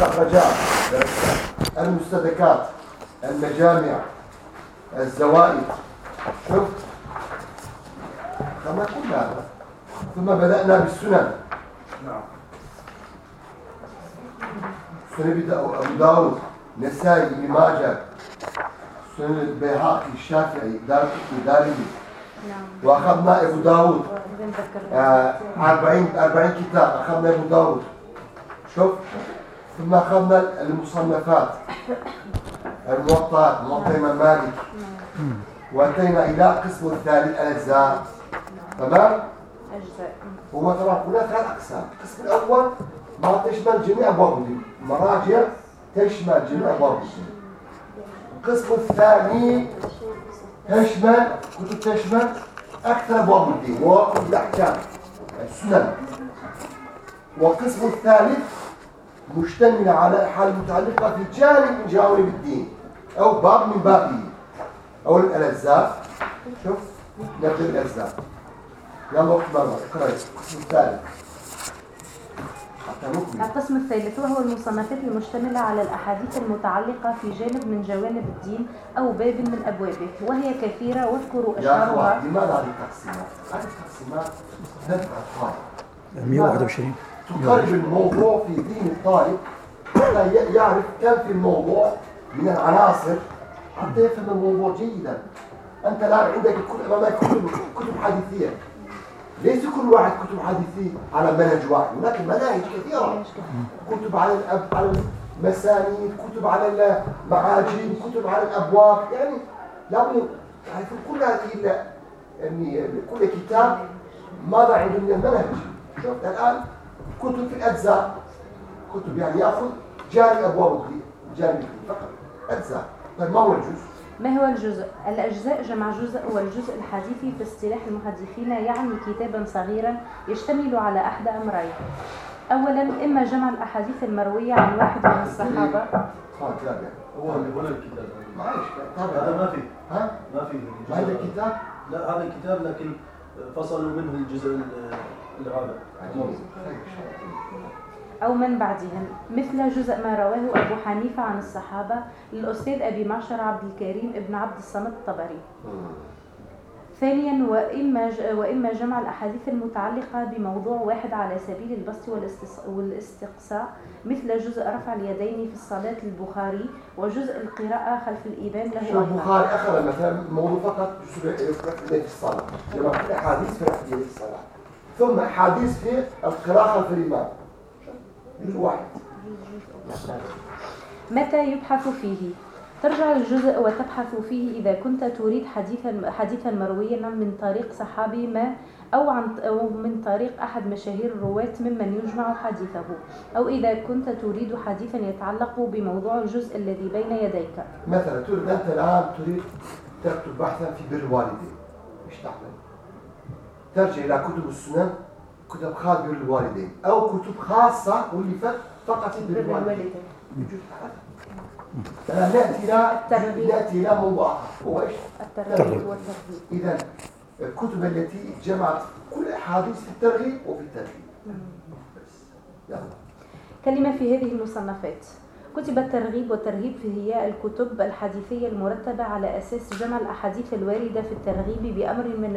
المستخرجات المستدركات المجامع الزوائد شوف كما كل هذا ثم بدأنا بالسنن نعم سنن أبو داود نسائي ابن ماجه سنن البيهقي الشافعي دار دارمي نعم واخذنا ابو داود آه 40 40 كتاب اخذنا ابو داود شوف ثم أخذنا المصنفات. الموطأ موطأ إمام مالك. وأتينا إلى قسم الثالث الأجزاء. تمام؟ أجزاء. هو طبعا هناك ثلاث أقسام. القسم الأول ما تشمل جميع ابواب المراجع تشمل جميع ابواب القسم الثاني تشمل كتب تشمل أكثر ابواب الدين وكتب الاحكام السنن. والقسم الثالث مشتمل على حال متعلقة في جانب من جوانب الدين. أو باب من بابه. أو الاجزاء شوف نبدأ بالاجزاء يلا وقت مرة اقرأي القسم الثالث القسم الثالث وهو المصنفات المشتملة على الأحاديث المتعلقة في جانب من جوانب الدين أو باب من أبوابه. وهي كثيرة واذكروا أشهرها يا لماذا هذه التقسيمات؟ هذه التقسيمات تدفع الطالب 121 تقرب الموضوع في ذهن الطالب. حتى يعرف كم في الموضوع من العناصر. حتى يفهم الموضوع جيدا. أنت الآن عندك كل أمامك كتب كتب حديثية. ليس كل واحد كتب حديثي على منهج واحد. هناك مناهج كثيرة. كتب على الأب على المسانيد كتب على المعاجم كتب على الأبواب. يعني لابد في كل هذه يعني كل كتاب ماذا عنده من المنهج. شفت الآن كتب في الأجزاء كتب يعني يأخذ جانب أبواب جانب فقط. أجزاء. طيب ما هو الجزء؟ ما هو الجزء؟ الأجزاء جمع جزء والجزء الحديثي في اصطلاح المحدثين يعني كتابا صغيرا يشتمل على أحد أمرين. أولا إما جمع الأحاديث المروية عن واحد من الصحابة. هو اللي هنا الكتاب. معلش هذا ما في ها؟ ما في هذا الكتاب؟ لا هذا الكتاب لكن فصلوا منه الجزء أو من بعدهم مثل جزء ما رواه أبو حنيفة عن الصحابة للأستاذ أبي معشر عبد الكريم ابن عبد الصمد الطبري. ثانيا وإما, وإما جمع الأحاديث المتعلقة بموضوع واحد على سبيل البسط والاستقصاء مثل جزء رفع اليدين في الصلاة البخاري وجزء القراءة خلف الإمام له البخاري أخذ مثلا موضوع فقط جزء رفع اليدين في الصلاة. جمع الأحاديث في رفع اليدين في الصلاة. ثم أحاديث في القراءة خلف الإمام. واحد. متى يبحث فيه؟ ترجع الجزء وتبحث فيه إذا كنت تريد حديثا حديثا مرويا من طريق صحابي ما أو عن أو من طريق أحد مشاهير الرواة ممن يجمع حديثه أو إذا كنت تريد حديثا يتعلق بموضوع الجزء الذي بين يديك. مثلا تريد أنت الآن تريد تكتب بحثا في بر الوالدين. مش تعمل ترجع إلى كتب السنن كتب خاص بر الوالدين أو كتب خاصة ولفت فقط بر الوالدين نأتي إلى نأتي إلى موضوع هو إيش؟ الترغيب والترهيب إذا الكتب التي جمعت كل أحاديث في الترغيب وفي الترهيب بس يلا. كلمة في هذه المصنفات. كتب الترغيب والترهيب هي الكتب الحديثية المرتبة على أساس جمع الأحاديث الواردة في الترغيب بأمر من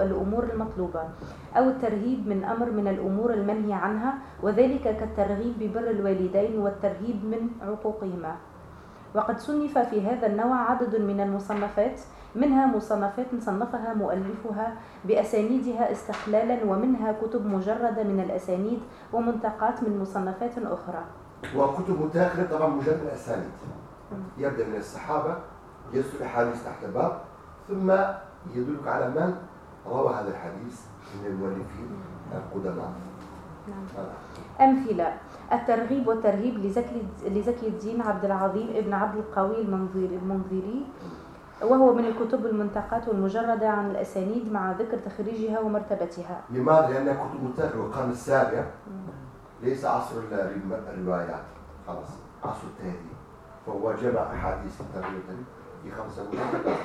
الأمور المطلوبة أو الترهيب من أمر من الأمور المنهي عنها وذلك كالترغيب ببر الوالدين والترهيب من عقوقهما. وقد صنف في هذا النوع عدد من المصنفات منها مصنفات صنفها مؤلفها بأسانيدها استقلالا ومنها كتب مجردة من الأسانيد ومنتقات من مصنفات أخرى. وكتب متاخرة طبعا مجرد الأسانيد. يبدأ من الصحابة يذكر الحديث تحت باب ثم يدلك على من روى هذا الحديث من المؤلفين القدماء. نعم. أمثلة الترغيب والترهيب لزكي, لزكي الدين عبد العظيم ابن عبد القوي المنذري وهو من الكتب المنتقات والمجردة عن الأسانيد مع ذكر تخريجها ومرتبتها. لماذا؟ لأنها كتب متاخرة القرن السابع. ليس عصر الروايات خلاص. عصر التهذيب فهو جمع أحاديث الترغيب في خمسة مجلدات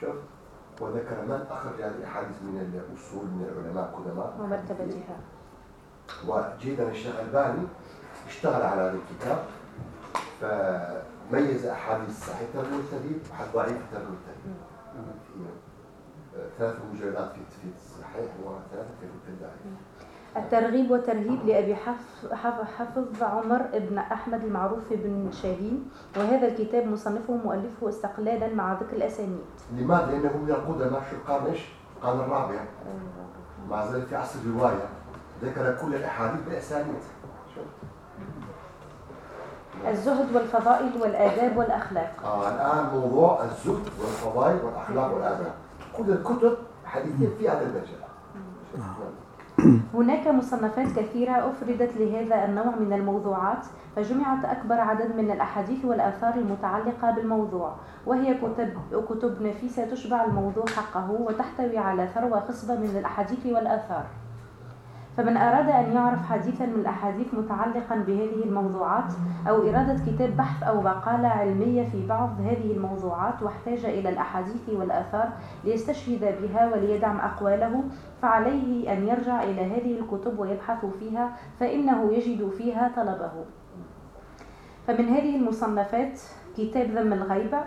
شوف. وذكر من أخرج هذه الأحاديث من الأصول من العلماء القدماء؟ ومرتبتها وجيدا الشيخ الباني اشتغل على هذا الكتاب فميز أحاديث صحيح الترغيب والترهيب وأحد ضعيف الترغيب والترهيب ثلاث مجلدات في الصحيح وثلاثة في الضعيف الترغيب والترهيب لأبي حفظ عمر بن أحمد المعروف بن شاهين وهذا الكتاب مصنفه مؤلفه استقلالا مع ذكر الأسانيد. لماذا؟ لأنه القدماء في القرن إيش؟ القرن الرابع. مع ذلك في عصر الرواية. ذكر كل الأحاديث بأسانيد الزهد والفضائل والآداب والأخلاق. آه الآن موضوع الزهد والفضائل والأخلاق والآداب. كل الكتب حديثية في هذا المجال. هناك مصنفات كثيرة أفردت لهذا النوع من الموضوعات فجمعت أكبر عدد من الأحاديث والآثار المتعلقة بالموضوع وهي كتب, كتب نفيسة تشبع الموضوع حقه وتحتوي على ثروة خصبة من الأحاديث والآثار. فمن أراد أن يعرف حديثا من الأحاديث متعلقا بهذه الموضوعات أو إرادة كتاب بحث أو مقالة علمية في بعض هذه الموضوعات واحتاج إلى الأحاديث والآثار ليستشهد بها وليدعم أقواله فعليه أن يرجع إلى هذه الكتب ويبحث فيها فإنه يجد فيها طلبه. فمن هذه المصنفات كتاب ذم الغيبة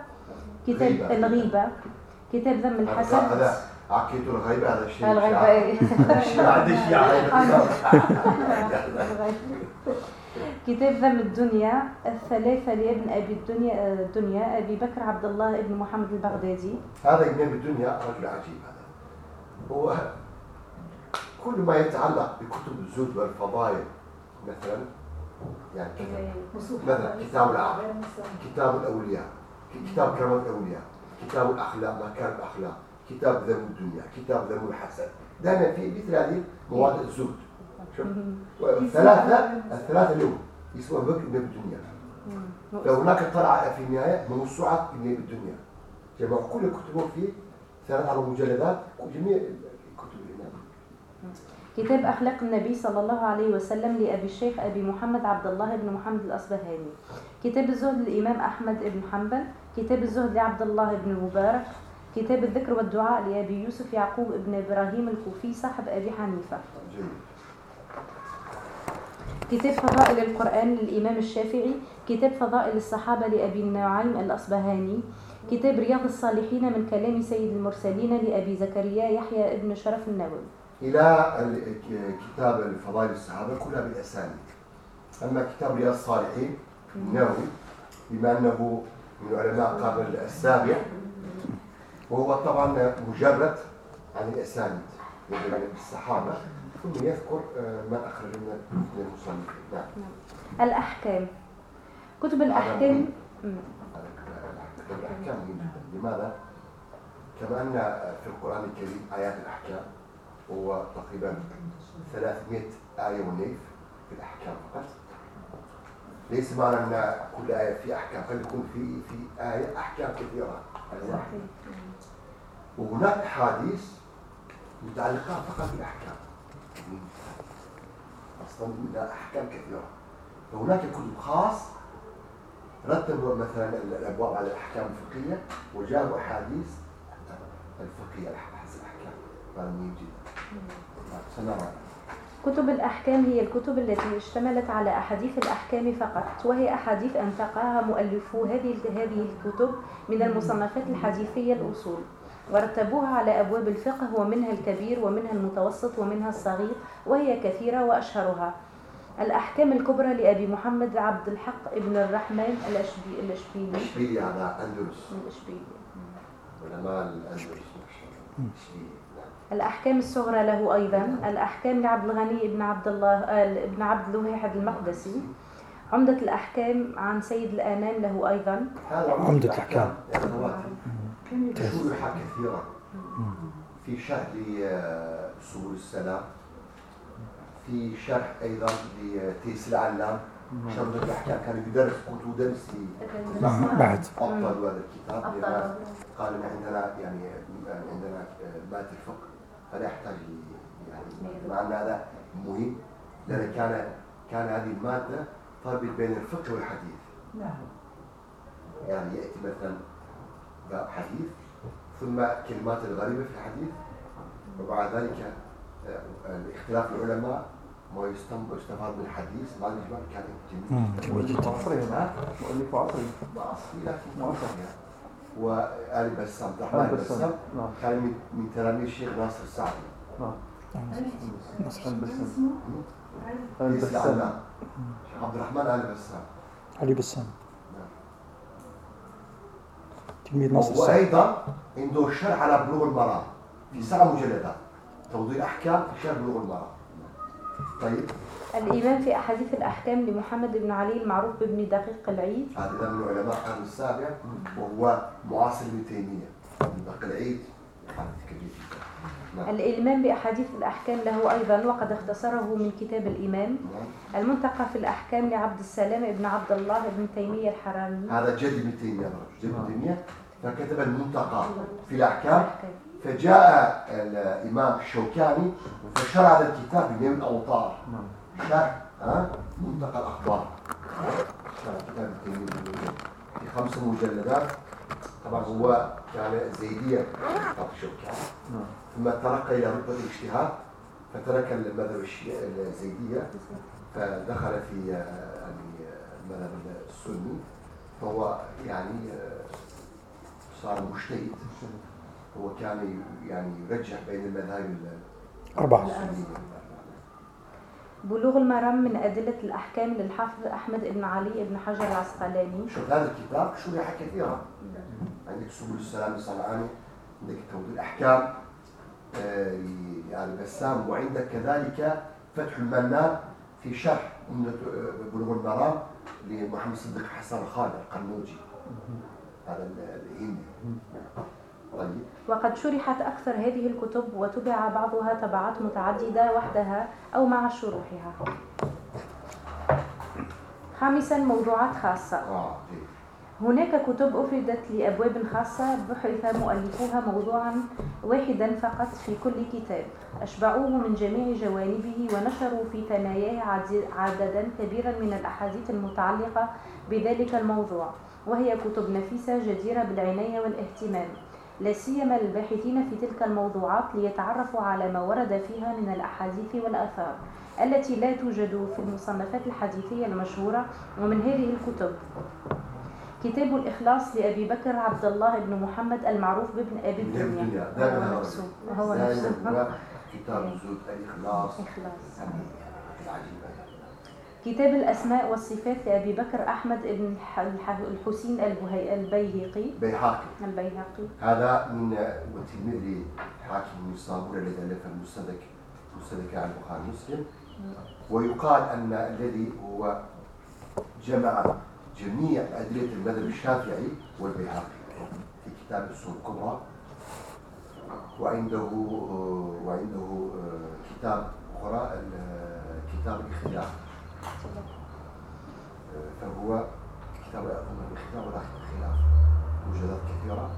كتاب الغيبة. كتاب ذم الحسد عقيدة الغيبة هذا الشيء الغيبة إيه كتاب ذم الدنيا الثلاثة لابن أبي الدنيا الدنيا أبي بكر عبد الله ابن محمد البغدادي هذا إمام الدنيا رجل عجيب هذا هو كل ما يتعلق بكتب الزهد والفضائل مثلا يعني مثلا كتاب العقل كتاب الأولياء كتاب كرامة الأولياء كتاب الأخلاق ما كان الأخلاق كتاب ذم الدنيا كتاب ذم الحسن دائما في مثل هذه مواد الزهد. الثلاثة الثلاثة اليوم يسمى بك ابن الدنيا لو هناك طلع في النهاية موسوعة ابن الدنيا جمع كل كتبه في ثلاث أربع مجلدات جميع كتب الإمام كتاب أخلاق النبي صلى الله عليه وسلم لأبي الشيخ أبي محمد عبد الله بن محمد الأصبهاني. كتاب الزهد للإمام أحمد بن حنبل كتاب الزهد لعبد الله بن المبارك كتاب الذكر والدعاء لأبي يوسف يعقوب بن إبراهيم الكوفي صاحب أبي حنيفة. كتاب فضائل القرآن للإمام الشافعي كتاب فضائل الصحابة لأبي النعيم الأصبهاني كتاب رياض الصالحين من كلام سيد المرسلين لأبي زكريا يحيى ابن شرف النووي. إلى كتاب الفضائل الصحابة كلها بالأسانيد. أما كتاب رياض الصالحين النووي بما أنه من علماء القرن السابع وهو طبعا مجرد عن الأسانيد يعني الصحابة ثم يذكر آه، ما أخرج من المصنفين نعم. نعم. الأحكام. كتب الأحكام. الأحكام جدا. لماذا؟ كما أن في القرآن الكريم آيات الأحكام هو تقريبا 300 آية ونيف في الأحكام فقط. ليس معنى أن كل آية في أحكام قد يكون في في آية أحكام كثيرة. صحيح. وهناك أحاديث متعلقة فقط بالأحكام أصلا أحكام كثيرة. وهناك كتب خاص رتبوا مثلا الأبواب على الأحكام الفقهية وجابوا أحاديث الفقهية حسب الأحكام. مهم جدا. كتب الأحكام هي الكتب التي اشتملت على أحاديث الأحكام فقط وهي أحاديث أنتقاها مؤلفو هذه هذه الكتب من المصنفات الحديثية الأصول. ورتبوها على أبواب الفقه ومنها الكبير ومنها المتوسط ومنها الصغير وهي كثيرة وأشهرها. الأحكام الكبرى لأبي محمد عبد الحق ابن الرحمن الأشبي الأشبيلي. الأشبيلي على أندلس. الأشبيلي. علماء الأندلس الأحكام الصغرى له أيضا. الأحكام لعبد الغني بن عبد الله ابن عبد الواحد المقدسي. عمدة الأحكام عن سيد الآنام له أيضا. عمدة الأحكام. كثيرة في شرح لسبل السلام في شرح أيضا لتيس العلام شرح الأحكام كان يدرس كنت أدرس في بعد. أبطل هذا الكتاب قال إن عندنا يعني عندنا مادة الفقه فلا يحتاج يعني مع أن هذا مهم لأن كان كان هذه المادة تربط بين الفقه والحديث. نعم. يعني يأتي مثلا باب حديث ثم كلمات الغريبة في الحديث وبعد ذلك آه، اختلاف العلماء ما يستفاد من الحديث ما كان مم، جميل عصري هنا مؤلف عصري ما أصلي لكن. يعني. وآل بسام آل الرحمن بسام. بسام نعم. كان من من تلاميذ الشيخ ناصر السعدي. نعم. ليس البسام العلام شيخ عبد الرحمن آل بسام. علي بسام. نعم. تلميذ السعد وأيضا عنده شرح على بلوغ المرام في سبع مجلدات. توضيح أحكام في شرح بلوغ المرام طيب. الإمام في أحاديث الأحكام لمحمد بن علي المعروف بابن دقيق العيد. هذا من علماء القرن السابع وهو معاصر ابن تيمية من بقي العيد حديث كبير جدا. نعم. الإمام بأحاديث الأحكام له أيضا وقد اختصره من كتاب الإمام نعم. المنتقى في الأحكام لعبد السلام بن عبد الله بن تيمية الحرامي هذا جد ابن تيمية جد ابن تيمية. فكتب المنتقى في الأحكام. فجاء الإمام الشوكاني فشرع هذا الكتاب بنيل الأوطار. نعم. شرح ها؟ منتقى الأخبار. شرح كتاب ابن تيمية. في خمس مجلدات. طبعا هو كان زيديا كتاب الشوكاني نعم. ثم ترقى إلى رتبة الاجتهاد فترك المذهب الزيدية فدخل في آه، المذهب السني فهو يعني آه، صار مجتهد. هو كان يعني يرجح بين المذاهب ال- أربعة. السنية. بلوغ المرام من أدلة الأحكام للحافظ أحمد بن علي بن حجر العسقلاني. شوف هذا الكتاب شرح كثيرا عندك سبل السلام الصنعاني عندك توضيح الأحكام آه، لآل بسام وعندك كذلك فتح المنان في شرح آه، بلوغ المرام لمحمد صديق حسن خالد القنوجي. هذا ال- الهندي طيب. وقد شرحت أكثر هذه الكتب وتبع بعضها تبعات متعددة وحدها أو مع شروحها. خامسا موضوعات خاصة. آه جيد هناك كتب أفردت لأبواب خاصة بحث مؤلفوها موضوعا واحدا فقط في كل كتاب. أشبعوه من جميع جوانبه ونشروا في ثناياه عدد- عددا كبيرا من الأحاديث المتعلقة بذلك الموضوع وهي كتب نفيسة جديرة بالعناية والاهتمام. لا سيما للباحثين في تلك الموضوعات ليتعرفوا على ما ورد فيها من الأحاديث والآثار التي لا توجد في المصنفات الحديثية المشهورة ومن هذه الكتب. كتاب الإخلاص لأبي بكر عبد الله بن محمد المعروف بابن أبي الدنيا. هو نفسه. هو نفسه. هو كتاب الزهد الإخلاص. إخلاص. كتاب الأسماء والصفات لأبي بكر أحمد بن الح- الح- الحسين البيهقي. بيحاقي البيهقي. هذا من وتلميذ حاكم من صابور الذي ألف المستدرك مستدرك عن البخاري ومسلم. ويقال أن الذي هو جمع جميع أدلة المذهب الشافعي والبيهقي. في كتاب السنة الكبرى. وعنده وعنده كتاب أخرى كتاب الاختلاف فهو كتاب الاختلاف ولا الخلاف مجلدات كثيرة.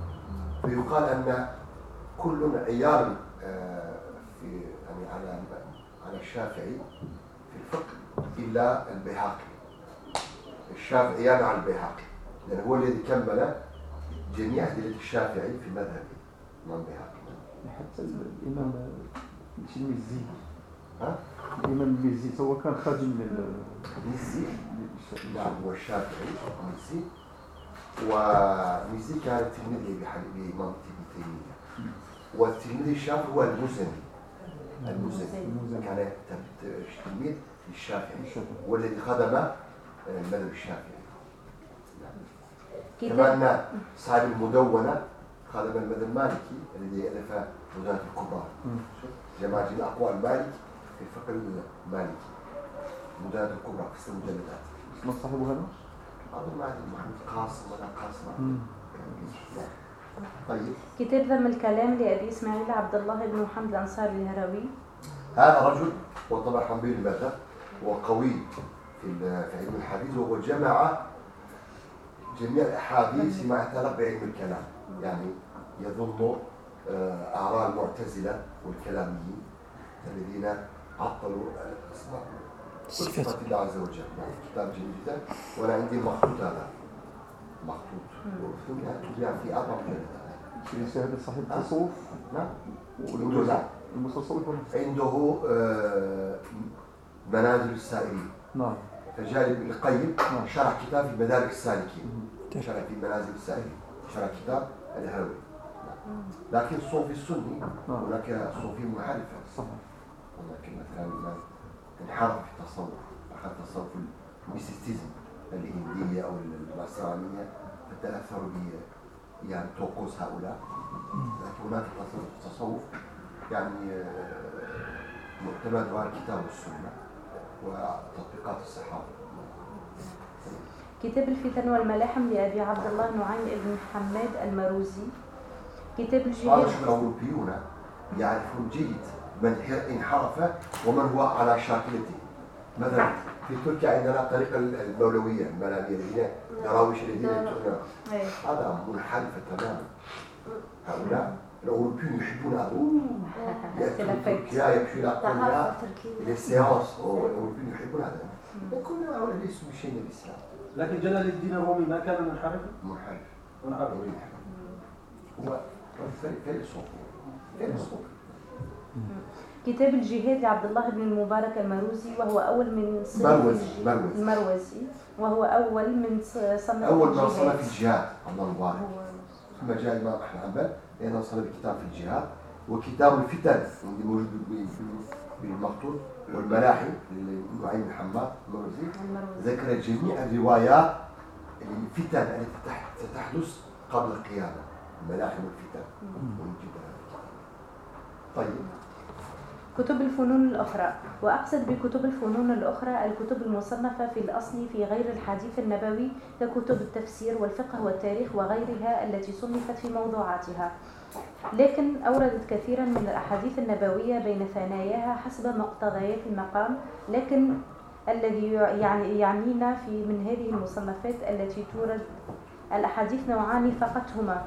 فيقال أن كل عيال آه، في يعني على على الشافعي في الفقه إلا البيهقي. الشافعي على البيهقي. لأن هو الذي كمل جميع أدلة الشافعي في مذهبه الإمام البيهقي حتى الإمام المزي ها؟ الإمام المزي هو كان خادم من ال- نعم هو الشافعي مزي ومزي كان لحبيب الإمام ابن تيمية. والتلميذ الشافعي هو المزني. المزني. كان تلميذ- الشافعي. والذي خدم آه، المذهب الشافعي. كما كتاب أن صاحب المدونة خدم المذهب المالكي الذي ألف مدونة الكبرى. مم. جمع جميع أقوال مالك في الفقه المالكي. مدونة الكبرى في ست مجلدات من صاحبه هذا؟ أظن ما أدري محمد قاسم ولا قاسم. طيب. كتاب ذم الكلام لأبي إسماعيل عبد الله بن محمد الأنصاري الهروي. هذا رجل هو طبعا حنبيل المذهب وقوي في علم الحديث وهو جمع جميع الأحاديث فيما يتعلق بعلم الكلام. يعني يظن آه، اعراء المعتزلة والكلاميين الذين عطلوا آه، الصفات. صفات الله عز وجل. يعني كتاب جميل جدا. وأنا عندي المخطوط هذا. مخطوط ثم تباع في أربع مجلدات. ليس هذا صاحب التصوف نعم. المتصوف عنده آه، منازل السائرين نعم. ابن القيم نعم. شرح كتاب في مدارك السالكين. شرح في منازل السائرين شرح كتاب الهروي. لكن الصوفي السني نعم. هناك صوفي صحيح. ولكن مثلا انحرف في التصوف. أخذ تصوف الميستيزم الهندية أو النصرانية فتأثروا ب يعني طقوس هؤلاء. لكن هناك تصوف- تصوف يعني آه، معتمدها الكتاب والسنة وتطبيقات الصحابة كتاب الفتن والملاحم لأبي عبد الله نعيم بن حماد المروزي. كتاب الجهاد الأوروبيون يعرفون جيد من انحرف ومن هو على شاكلته. مثلا في تركيا عندنا طريقة المولوية الملامية الذين دراويش الذين إيه. هذا منحرفة تماما. هؤلاء الأوروبيون يحبون هذا يأتون خلافات. تركيا يمشي إلى تعرف قرية تركيا إلى السيانس الأوروبيون يحبون هذا كل هؤلاء ليسوا بشيء من الإسلام لكن جلال الدين الرومي ما كان منحرفا منحرف منحرف هو فيلسوف فيلسوف كتاب الجهاد لعبد الله بن المبارك المروزي وهو أول من مروزي. المروزي وهو أول من صنف أول ما الجهاد. صنف الجهاد الله مبارك هو- ثم جاء الإمام أحمد حنبل. لأنه صنف كتاب في الجهاد وكتاب الفتن اللي موجود بالمخطوط والملاحم لنعيم بن حماد المروزي ذكر جميع الروايات الفتن التي تح- ستحدث قبل القيامة الملاحم والفتن. الكتاب. طيب. كتب الفنون الأخرى وأقصد بكتب الفنون الأخرى الكتب المصنفة في الأصل في غير الحديث النبوي ككتب التفسير والفقه والتاريخ وغيرها التي صنفت في موضوعاتها. لكن أوردت كثيرا من الأحاديث النبوية بين ثناياها حسب مقتضيات المقام لكن الذي يعني يعنينا في من هذه المصنفات التي تورد الأحاديث نوعان فقط هما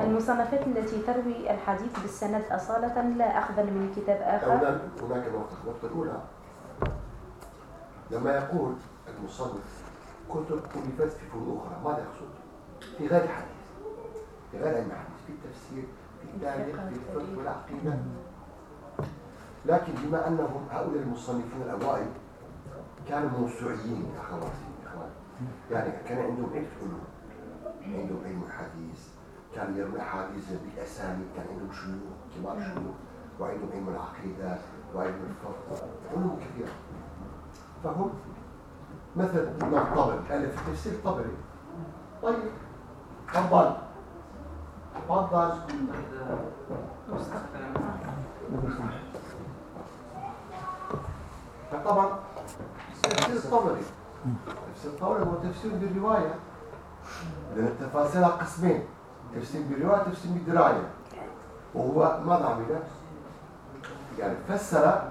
المصنفات التي تروي الحديث بالسند أصالة لا أخذا من كتاب آخر. هناك هناك نقطة الأولى لما يقول المصنف كتب ألفت في فنون أخرى ماذا يقصد؟ في غير الحديث. في غير علم الحديث في التفسير في التاريخ في الفقه والعقيدة. لكن بما أنهم هؤلاء المصنفين الأوائل كانوا موسوعيين يا أخواتي يا أخواتي يعني كان عندهم علم علوم عندهم علم الحديث كانوا يرون الأحاديث بالأسانيد كان عندهم شيوخ كبار شيوخ وعندهم علم العقيدة وعلم الفقه علوم كثيرة. فهم مثل الإمام طبري ألف تفسير طبري. طيب تفضل. تفضل. فطبعا تفسير الطبري تفسير الطبري هو تفسير بالرواية. لأن التفاسير على قسمين. تفسير بالرواية تفسير بالدراية. وهو ماذا عمل؟ يعني فسر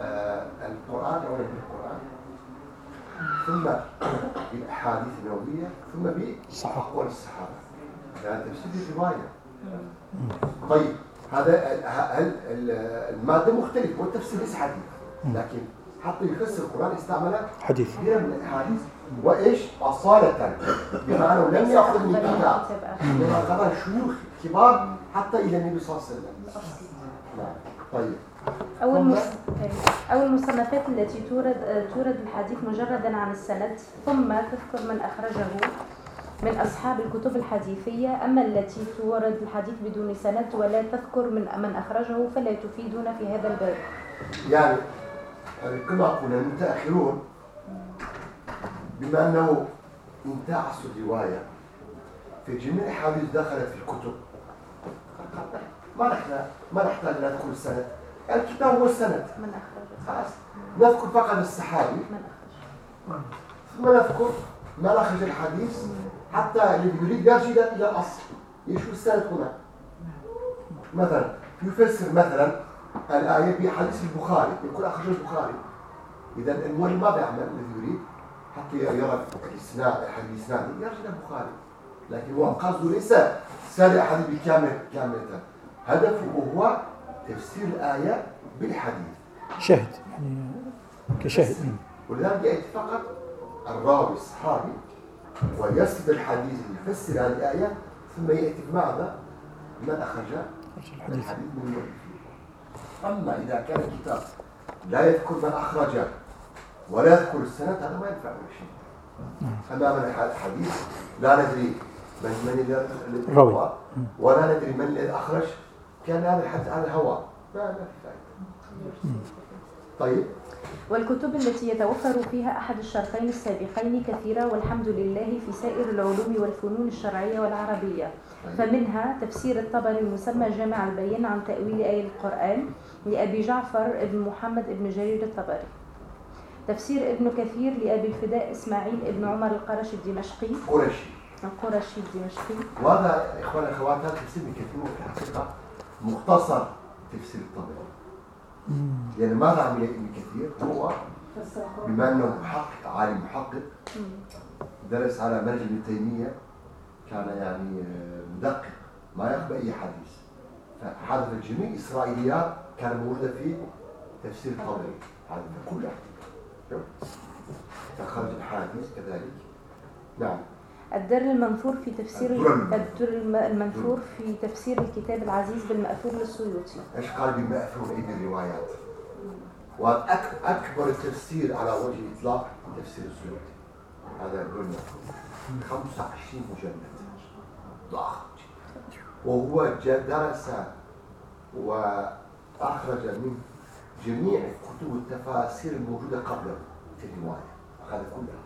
آه القرآن أولا بالقرآن ثم بالأحاديث النبوية ثم بأقوال الصحابة. يعني تفسير بالرواية. طيب هذا هل المادة مختلفة والتفسير ليس حديث لكن حتى يفسر القرآن استعمل حديث. كثيرا من الأحاديث. وإيش؟ أصالة. بمعنى لم يأخذ من كتاب. لما أخذها شيوخ كبار حتى إلى النبي صلى الله عليه وسلم. نعم. طيب. أول ثم- مص... أو المصنفات التي تورد تورد الحديث مجردا عن السند ثم تذكر من أخرجه من أصحاب الكتب الحديثية أما التي تورد الحديث بدون سند ولا تذكر من من أخرجه فلا تفيدنا في هذا الباب. يعني يعني كما قلنا المتأخرون بما أنه انتعسوا الرواية في جميع الأحاديث دخلت في الكتب ما نحن ما نحتاج ندخل السند الكتاب هو السند من أخرجه خلاص نذكر فقط الصحابي أخرجه ثم نذكر ما أخرج الحديث حتى اللي يريد يرجع إلى إلى الأصل يشوف السند هنا مثلا يفسر مثلا الآية بحديث البخاري يقول أخرج البخاري. إذا المؤلف ماذا يعمل؟ الذي يريد حتى يرى الإسناد الحديث الإسنادي يرجع البخاري. لكن هو قصده ليس سرد الحديث بكامل كاملة. هدفه هو تفسير الآية بالحديث. شاهد يعني كشاهد مم. ولذلك يأتي فقط الراوي الصحابي ويسرد الحديث يفسر هذه الآية ثم يأتي بماذا؟ من أخرج الحديث. من المؤلفين أما إذا كان الكتاب لا يذكر من أخرج ولا يذكر السند هذا ما ينفع ولا شيء. أمام الحديث لا ندري من من الذي ولا ندري من الذي أخرج كان هذا الحديث على الهواء ما ما في فائدة. طيب. والكتب التي يتوفر فيها أحد الشرطين السابقين كثيرة والحمد لله في سائر العلوم والفنون الشرعية والعربية. فمنها تفسير الطبري المسمى جامع البيان عن تأويل آية القرآن لأبي جعفر بن محمد بن جرير الطبري. تفسير ابن كثير لأبي الفداء إسماعيل بن عمر القرشي الدمشقي. قرشي. القرشي الدمشقي. وهذا إخوان الأخوات هذا تفسير ابن كثير في الحقيقة مختصر تفسير الطبري. يعني ماذا عمل ابن كثير؟ هو بما أنه محقق عالم محقق درس على منهج ابن تيمية كان يعني آه، مدقق ما يقبل أي حديث. فحذف جميع إسرائيليات كان موجودة في تفسير الطبري حذف كلها شوف. تخرج الحديث كذلك. نعم. الدر المنثور في تفسير الدر المنثور. الدر الم- المنثور في تفسير الكتاب العزيز بالمأثور للسيوطي. إيش قال بمأثور ايدي الروايات وأك أكبر تفسير على وجه الإطلاق تفسير السيوطي. هذا يقول مأثور 25 مجلد ضخم. وهو درس وأخرج من جميع كتب التفاسير الموجودة قبله في الرواية. أخذ كلها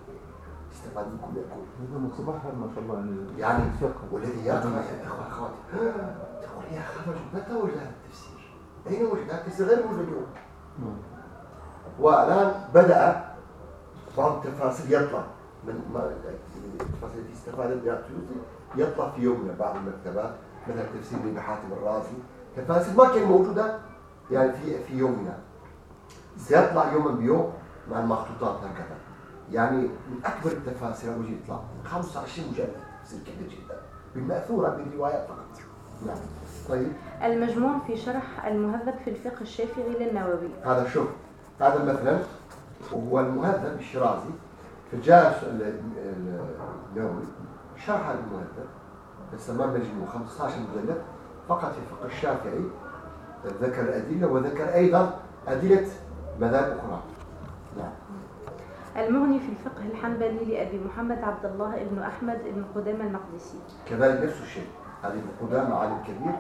استفاد من كل هذا مصباح ما شاء الله يعني يعني الفقه. والذي يقرأ يا إخوة أخواتي تقول يا أخي رجل متى وجد هذا التفسير؟ أين وجد هذا التفسير؟ غير موجود اليوم. والآن بدأ بعض التفاسير يطلع من ما التفاسير التي استفادت منها يطلع في يومنا بعض المكتبات مثل تفسير ابن حاتم الرازي. تفاسير ما كانت موجودة يعني في في يومنا. سيطلع يوما بيوم مع المخطوطات هكذا. يعني من أكبر التفاسير وجه الإطلاق. 25 مجلد. تفسير كبير جدا. بالمأثورة بالروايات فقط. نعم. طيب. المجموع في شرح المهذب في الفقه الشافعي للنووي. هذا شوف. هذا مثلا هو المهذب الشرازي. فجاء ال- ال- النووي شرح المهذب فسماه مجموع 15 مجلد فقط في الفقه الشافعي. ذكر الأدلة وذكر أيضا أدلة مذاهب أخرى. نعم. المغني في الفقه الحنبلي لأبي محمد عبد الله بن أحمد بن قدامة المقدسي. كذلك نفس الشيء. هذه ابن قدامة عالم كبير.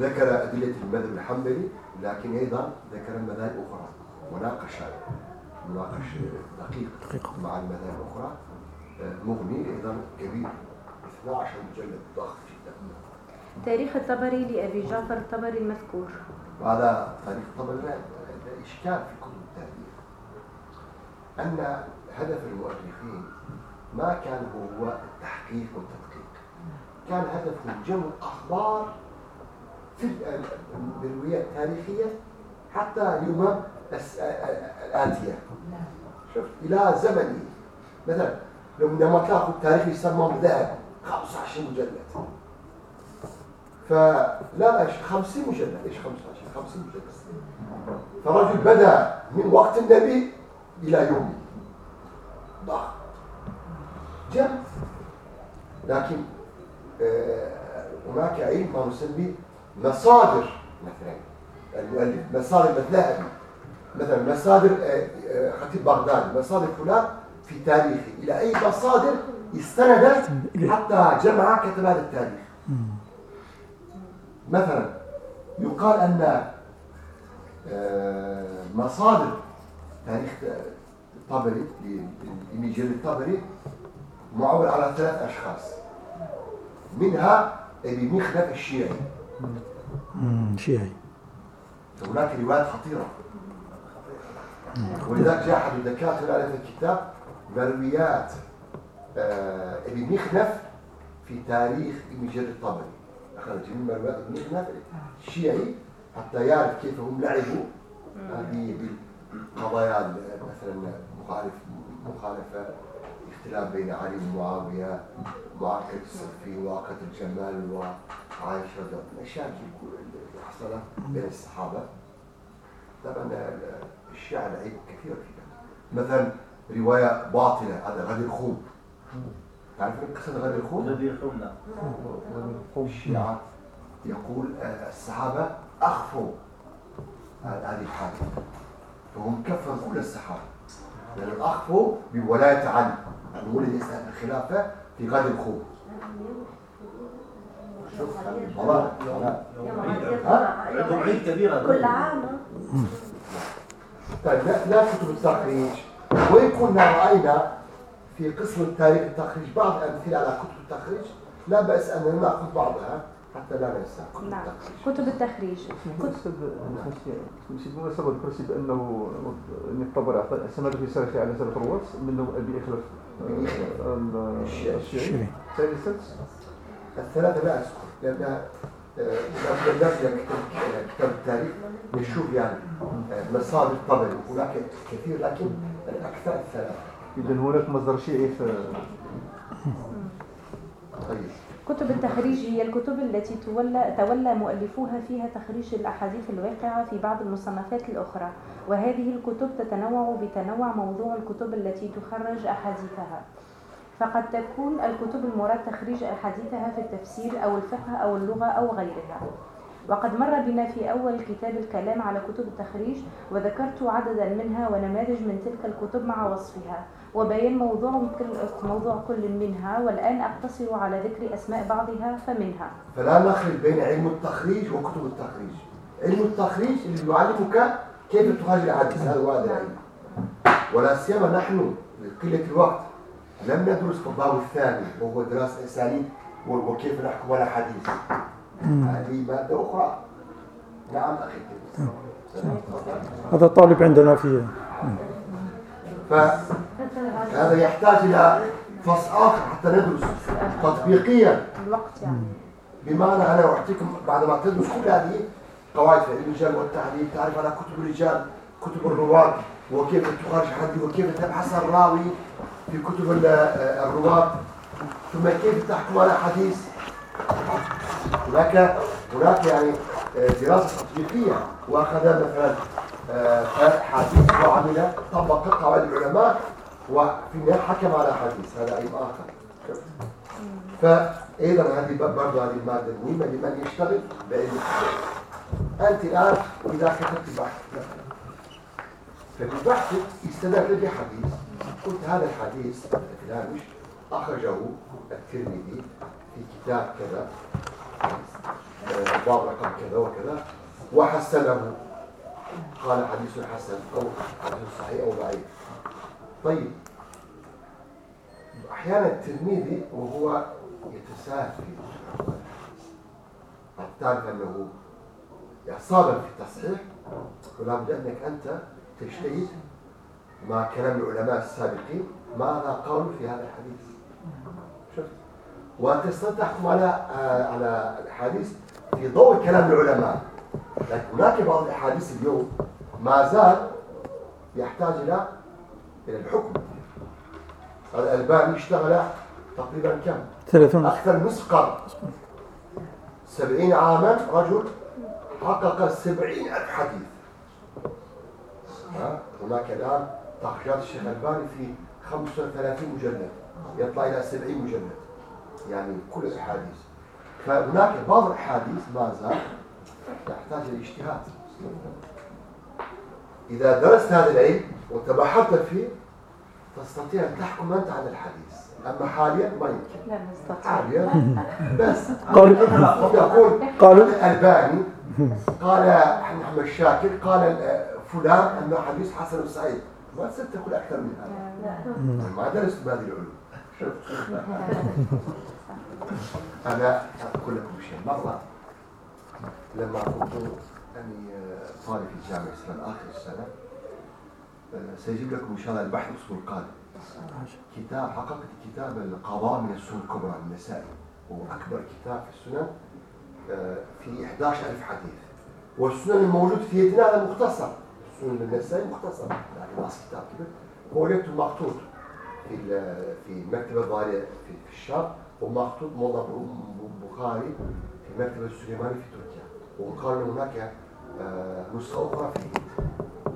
ذكر أدلة المذهب الحنبلي لكن أيضا ذكر مذاهب أخرى. وناقش مناقش دقيق. مع المذاهب الأخرى. آه، مغني أيضا كبير. 12 مجلد ضخم. تاريخ الطبري لأبي جعفر الطبري المذكور. وهذا تاريخ طبعا لا إشكال في كتب التاريخ. أن هدف المؤرخين ما كان هو التحقيق والتدقيق. كان هدفهم جمع أخبار في ال- الروايات التاريخية حتى اليوم الآتية. شوف إلى زمني مثلا لو لما تاخذ التاريخ يسمى ذهب 25 مجلد. فلا لا إيش 50 مجلد. إيش 25 50 مجلد. فرجل بدا من وقت النبي إلى يومه. ضخم جم لكن آه، هناك علم ما نسميه مصادر مثلا. المؤلف مصادر الذهبي مثلا مصادر آه، آه، خطيب بغداد مصادر فلان في تاريخه. إلى أي مصادر استند حتى جمع كتب هذا التاريخ. مثلا يقال أن آه، مصادر تاريخ الطبري لميجل الطبري معول على ثلاث أشخاص. منها أبي مخلف الشيعي. شيعي. هناك روايات خطيرة. ولذلك جاء أحد الدكاترة على الكتاب مرويات آه، ابن مخنف في تاريخ جرير الطبري. أخرج من مرويات ابن مخنف الشيعي حتى يعرف كيف هم لعبوا. هذه بالقضايا ال- مثلا مخالف مخالفة اختلاف بين علي ومعاوية معركة الصفين وقت الجمال وعائشة رضي الله عنها. الأشياء اللي حصلت بين الصحابة. طبعا ال- الشيعة لعيب كثير فيها مثلا رواية باطلة هذا غدير خوب تعرفين قصة غدير خوب؟ الذي يخوننا الشيعة يقول الصحابة أخفوا هذه الحالة. فهم كفروا كل الصحابة. لأن الأخ فوق بولاية علي. أنه ولد يسأل الخلافة في غد الخوف شوف والله عندهم عيد كبيرة كل عام. طيب لا, لا كتب التخريج. وين كنا رأينا في قسم التاريخ التخريج بعض الأمثلة على كتب التخريج لا بأس أن نأخذ بعضها حتى لا ننسى كتب نعم التخريج كتب التخريج بالنسبة ماشي بمناسبة ذكرتي بأنه أن الطبري اعتمد في سلفه على سلف الرواة منه أبي إخلف آه، الشيعي. ثالثا الثلاثة لا أذكر لو بدنا كتاب التاريخ نشوف يعني آه، مصادر طبري هناك كثير لكن الأكثر الثلاثة إذا هناك مصدر شيعي في طيب. كتب التخريج هي الكتب التي تولى, تولى مؤلفوها فيها تخريج الأحاديث الواقعة في بعض المصنفات الأخرى وهذه الكتب تتنوع بتنوع موضوع الكتب التي تخرج أحاديثها. فقد تكون الكتب المراد تخريج أحاديثها في التفسير أو الفقه أو اللغة أو غيرها. وقد مر بنا في أول كتاب الكلام على كتب التخريج وذكرت عددا منها ونماذج من تلك الكتب مع وصفها. وبيان موضوع كل موضوع كل منها والآن أقتصر على ذكر أسماء بعضها فمنها. فلا نخلط بين علم التخريج وكتب التخريج. علم التخريج اللي يعلمك كيف تخرج الأحاديث هذا العلم. ولا سيما نحن لقلة الوقت لم ندرس في الباب الثاني وهو دراسة أساليب وكيف نحكم على حديث. هذه مادة أخرى. نعم أخي. هذا طالب عندنا في فهذا يحتاج إلى فصل آخر حتى ندرس تطبيقيا. بمعنى أنا أعطيكم بعد ما تدرس كل هذه قواعد في الرجال والتعديل تعرف على كتب الرجال كتب الرواة وكيف تخرج حديث وكيف تبحث الراوي في كتب ال- الرواة ثم كيف تحكم على حديث. هناك هناك يعني دراسة تطبيقية وأخذ مثلا آه، حديث وعمل طبق قواعد العلماء وفي النهاية حكم على حديث هذا علم آخر. فايضا هذه برضه هذه المادة مهمه لمن يشتغل بعلم. أنت الآن إذا كتبت بحث ففي بحثك استدلت بحديث قلت هذا الحديث فلان أخرجه الترمذي في كتاب كذا باب رقم كذا وكذا وحسنه. قال حديث حسن أو حديث صحيح أو ضعيف. طيب. أحيانا التلميذ وهو يتساهل في تعرف أنه يصاب في التصحيح ولا بد أنك أنت تجتهد مع كلام العلماء السابقين ماذا قالوا في هذا الحديث. شفت؟ وتستطيع تحكم على آه، على الحديث في ضوء كلام العلماء. لكن هناك بعض الأحاديث اليوم ما زال يحتاج إلى إلى الحكم. الألباني اشتغل تقريبا كم؟ ثلاثون. أكثر من نصف قرن سبعين عاما رجل حقق سبعين ألف حديث. ها؟ هناك الآن تخريجات الشيخ الألباني في 35 مجلد. يطلع إلى 70 مجلد. يعني كل الأحاديث. فهناك بعض الأحاديث ما زال تحتاج إلى اجتهاد. إذا درست هذا العلم وتبحرت فيه تستطيع أن تحكم أنت على الحديث. أما حاليا ما يمكن. لا نستطيع. حاليا؟ بس. قالوا- يقول قالوا- الألباني قال محمد شاكر قال فلان أنه حديث حسن صحيح ما تصير تقول أكثر من هذا. ما درست بهذه العلوم. شوف. أنا أقول لكم شيء. مرة لما كنت أني طالب في الجامعة الإسلام آخر السنة آه، سيجيب لكم إن شاء الله البحث الأسبوع القادم. كتاب حققت كتاب القضاء من السنن الكبرى النسائي هو أكبر كتاب في السنن آه، في 11000 حديث. والسنن الموجود في يدنا هذا مختصر السنن النسائي مختصر يعني ناس كتاب كده هو لقيته مخطوط في في المكتبة الظاهرية في الشام. ومخطوط موضع بخاري في المكتبة السليماني في تركيا. وقال هناك آه، نسخة أخرى في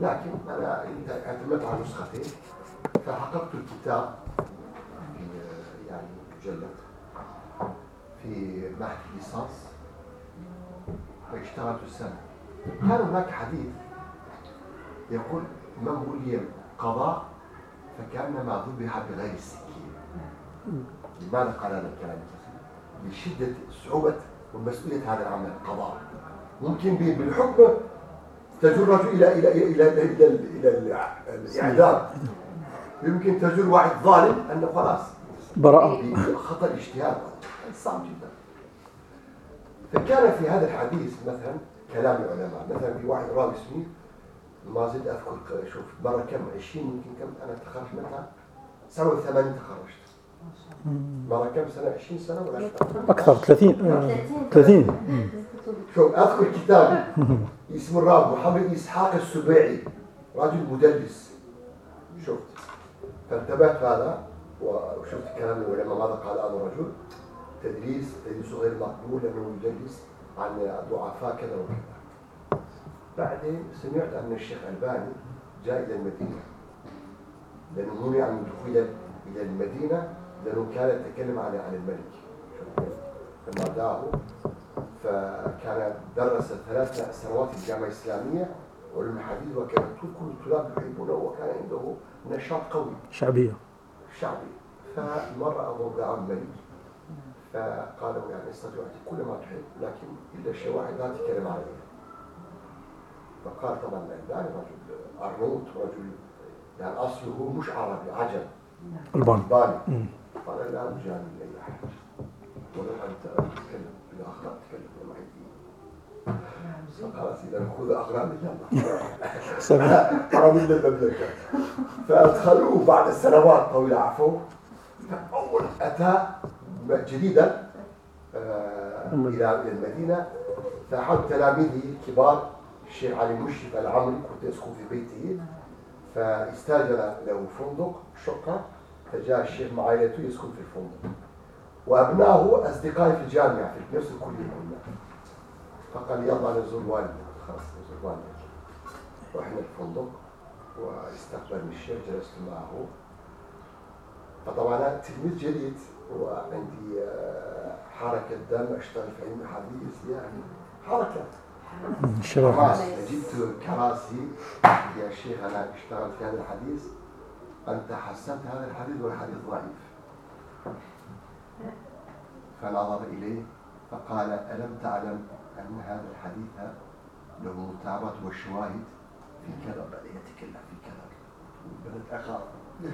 لكن أنا اعتمدت على نسختين فحققت الكتاب يعني مجلد في معهد ليسانس. واشتغلت السنة كان هناك حديث يقول إمام ويليام قضاء فكأنما ذبح بغير السكين لماذا قال هذا الكلام؟ لشدة صعوبة ومسؤولية هذا العمل القضاء. ممكن بالحكم تجر الرجل إلى إلى إلى إلى إلى, إلى الإعدام يمكن تجر واحد ظالم أنه خلاص. براءة. خطأ اجتهاد. صعب جدا. فكان في هذا الحديث مثلا كلام العلماء. مثلا في واحد راوي اسمه ما زلت أذكر شوف مرة كم؟ 20 يمكن كم؟ أنا تخرجت منها 87 تخرجت. مرة كم؟ سنة 20 سنة ولا أكثر 30 30 شوف أذكر كتاب اسمه الراوي محمد إسحاق السبيعي رجل مدلس. شفت. فانتبهت هذا وشفت كلام العلماء ماذا قال هذا الرجل؟ تدريس تدريس غير مقبول لأنه يدرس عن ضعفاء كذا وكذا. بعدين سمعت أن الشيخ ألباني جاء إلى المدينة. لأنه منع من دخول إلى المدينة لأنه كان يتكلم عن عن الملك. لما دعاه فكان درس ثلاث سنوات في الجامعة الإسلامية علم الحديث وكان كل الطلاب يحبونه وكان عنده نشاط قوي. شعبية. شعبي. فمرة أبو دعا الملك فقالوا يعني استطيع كل ما تحب لكن إلا شيء واحد لا تتكلم عليه فقال طبعا الألباني رجل أرنوط رجل يعني أصله مش عربي عجم. ألباني. ألباني. قال لا مجال لأي أحد ولو أنت تتكلم إذا خذ من المملكة فأدخلوه بعد سنوات طويلة عفوا فأول أتى جديدا آه، إلى المدينة فأحد تلاميذه الكبار الشيخ علي مشرف العمري كنت أسكن في بيته فاستاجر له فندق شقة فجاء الشيخ مع عائلته يسكن في الفندق وأبنائه أصدقائي في الجامعة في نفس الكلية. فقال يلا نزور والدك خلاص نزور والدك رحنا الفندق واستقبلني الشيخ جلست معه. فطبعا أنا تلميذ جديد وعندي آه، حركة دم أشتغل في علم الحديث يعني حركة. خلاص جبت كراسي يا شيخ أنا اشتغلت في هذا الحديث. أنت حسنت هذا الحديث والحديث ضعيف. فنظر إليه فقال ألم تعلم أن هذا الحديث له متابعة وشواهد في كذا بل يتكلم في كذا بدأت أخاف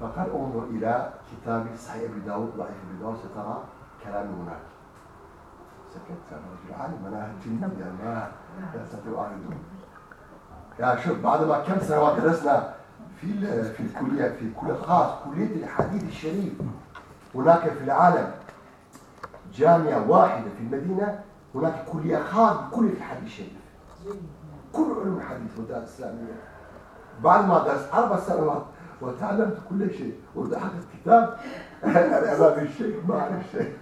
فقال انظر إلى كتاب صحيح أبي داود ضعيف أبي داود سترى كلامي هناك. سكت. الرجل عالم أنا هالجنة يعني ما أستطيع أن يا شوف بعد ما كم سنوات درسنا في في الكلية في الكلية الخاص كلية الحديث الشريف. هناك في العالم جامعة واحدة في المدينة هناك كلية خاصة كلية الحديث الشريف. كل علوم الحديث والدراسة الإسلامية. بعد ما درست أربع سنوات وتعلمت كل شيء. ودخلت الكتاب أنا أمام الشيء ما أعرف شيء.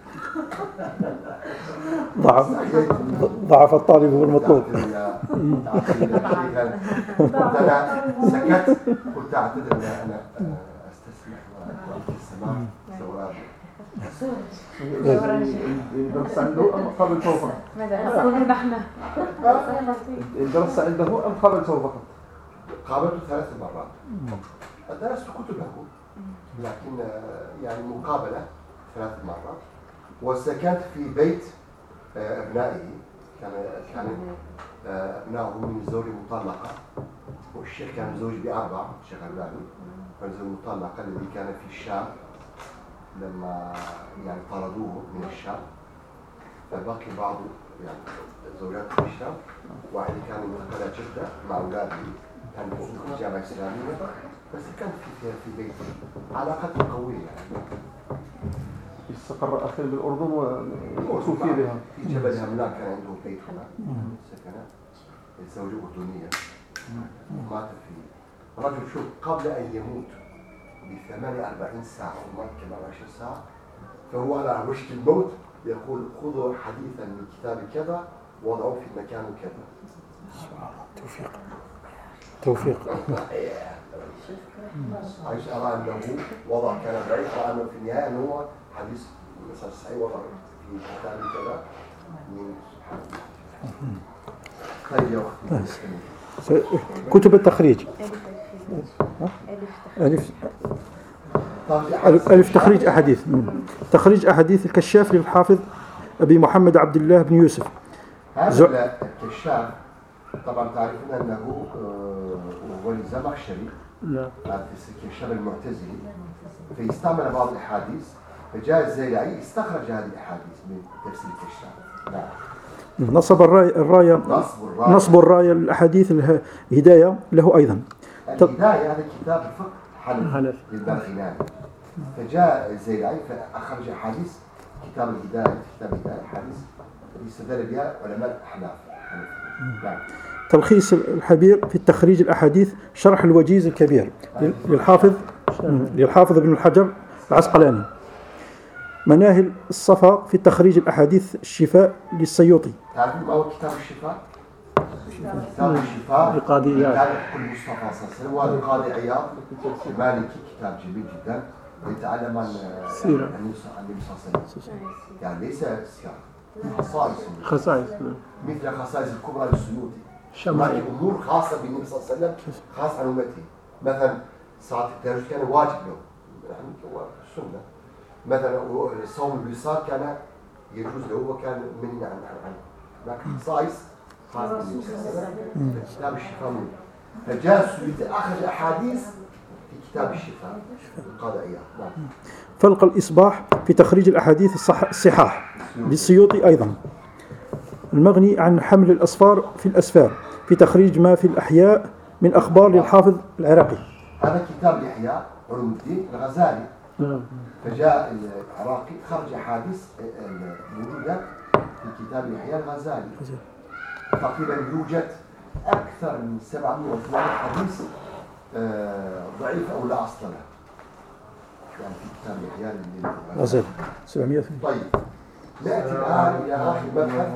ضعف ضعف الطالب هو المطلوب. أنا سكت. قلت أعتذر أن أنا أستسمح السماع سواء درس عنده أم قابلته فقط؟ ماذا؟ نحن درس عنده أم قابلته فقط؟ قابلته ثلاث مرات. درست كتبه لكن يعني مقابلة ثلاث مرات. وسكنت في بيت أبنائه كان كان أبنائه من زوج مطلقة. والشيخ كان زوج بأربع الشيخ كان زوج مطلقة الذي كان في الشام لما يعني طردوه من الشام. فبقي بعض يعني زوجات في الشام. واحد كان من جدة مع أولاده كان في الجامعة الإسلامية بس كان في في بيته علاقته قوية يعني. استقر أخيرا بالأردن وتوفي بها؟ في جبل هناك كان عنده بيت هناك سكن الزوجة أردنية. مات في رجل شوف قبل أن يموت ب 48 ساعة ومات كم 20 ساعة فهو على وشك الموت؟ يقول خذوا حديثا من كتاب كذا وضعوه في مكان كذا. توفيق. توفيق. عايش أرى أنه وضع كان ضعيف وأنه في النهاية أنه حديث مثلا صحيح وضع في كتاب كذا. من طيب يا أختي كتب التخريج. ألف ألف تخريج أحاديث. تخريج أحاديث الكشاف للحافظ أبي محمد عبد الله بن يوسف. هذا الكشاف طبعا تعرفون أنه آه، هو الزمخشري لا. هذا الكشاف المعتزلي فيستعمل بعض الأحاديث فجاء الزيلعي استخرج هذه الأحاديث من تفسير الكشاف نعم. نصب الراية, الراية نصب الراية نصب الراية الأحاديث الهداية له أيضا. الهداية هذا كتاب الفقه حنفي. للبرغيناني فجاء الزيلعي فأخرج أحاديث كتاب الهداية كتاب الهداية أحاديث يستدل بها علماء الأحناف. نعم. تلخيص الحبير في التخريج الأحاديث شرح الوجيز الكبير. للحافظ للحافظ ابن الحجر العسقلاني. مناهل الصفا في تخريج الأحاديث الشفاء للسيوطي. تعرفون هو كتاب الشفاء؟ كتاب الشفاء لقاضي عياض. كتاب صلى الله عليه وسلم عياض. المالكي كتاب جميل جدا. يتعلم عن سيرة. عن النبي صلى الله عليه وسلم. يعني ليس سيرة خصائص. خصائص مثل خصائص الكبرى للسيوطي. شمائل. امور خاصه بالنبي صلى الله عليه وسلم خاصه عن امته مثلا صلاة التهجد كان واجب له. يعني هو السنة. مثلا صوم الوصال كان يجوز له وكان من عن عن هناك خصائص خاصه بالنبي صلى الله. عليه وسلم. في كتاب الشفاء منه. فجاء السيوطي اخرج احاديث في كتاب الشفاء القاضي عياض نعم. فلق الإصباح في تخريج الأحاديث الصح الصحاح للسيوطي أيضا. المغني عن حمل الأصفار في الأسفار في تخريج ما في الأحياء من أخبار للحافظ العراقي. هذا كتاب يحيى علوم الدين الغزالي فجاء العراقي خرج احاديث موجوده في كتاب يحيى الغزالي. تقريبا يوجد أكثر من 780 حديث آه، ضعيف أو لا أصل له. يعني في كتاب يحيى الغزالي غزال 700 طيب. الآن إلى اخر مبحث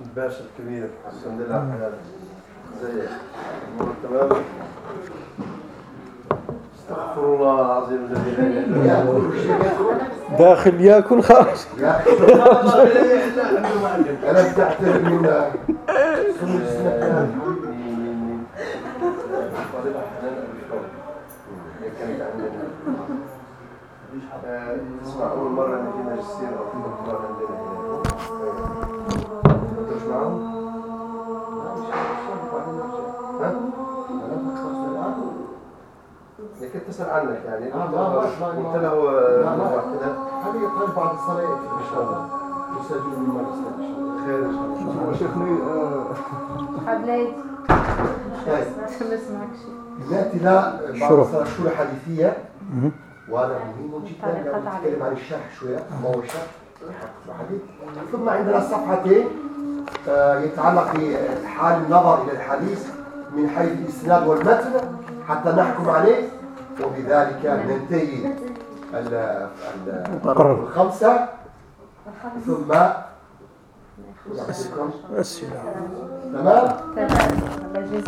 الباشا الكبير الحمد لله. على زي الأمور تمام؟ استغفر الله العظيم يا داخل ياكل خارج يا أنا بتعتذر من سنة السنة فاضلة حنان أبو شوقي. هي كانت عندنا تسمع أول مرة إن في ماجستير أو في دكتوراه عندنا هنا. كنتش معاهم؟ هي كنت تسأل عنك يعني. آه، ما- قلت له لا، آه، لا. كده. هذه طيب بعد الصلاة. إن شاء الله. يسجل من إن شاء الله. خير إن شاء الله. شيخني حبلايد طيب. ما اسمعكش. نأتي إلى بعد. الصلاة. الشورى الحديثية وهذا مهم جدا لو. نتكلم عن الشرح شوية ما هو الشرح؟ الحديث. ثم عندنا صفحتين آه، يتعلق بحال النظر إلى الحديث من حيث الإسناد والمتن حتى نحكم عليه وبذلك ننتهي ال- ال- قرر. الخمسة. ثم تمام؟ تمام. الله يجزاك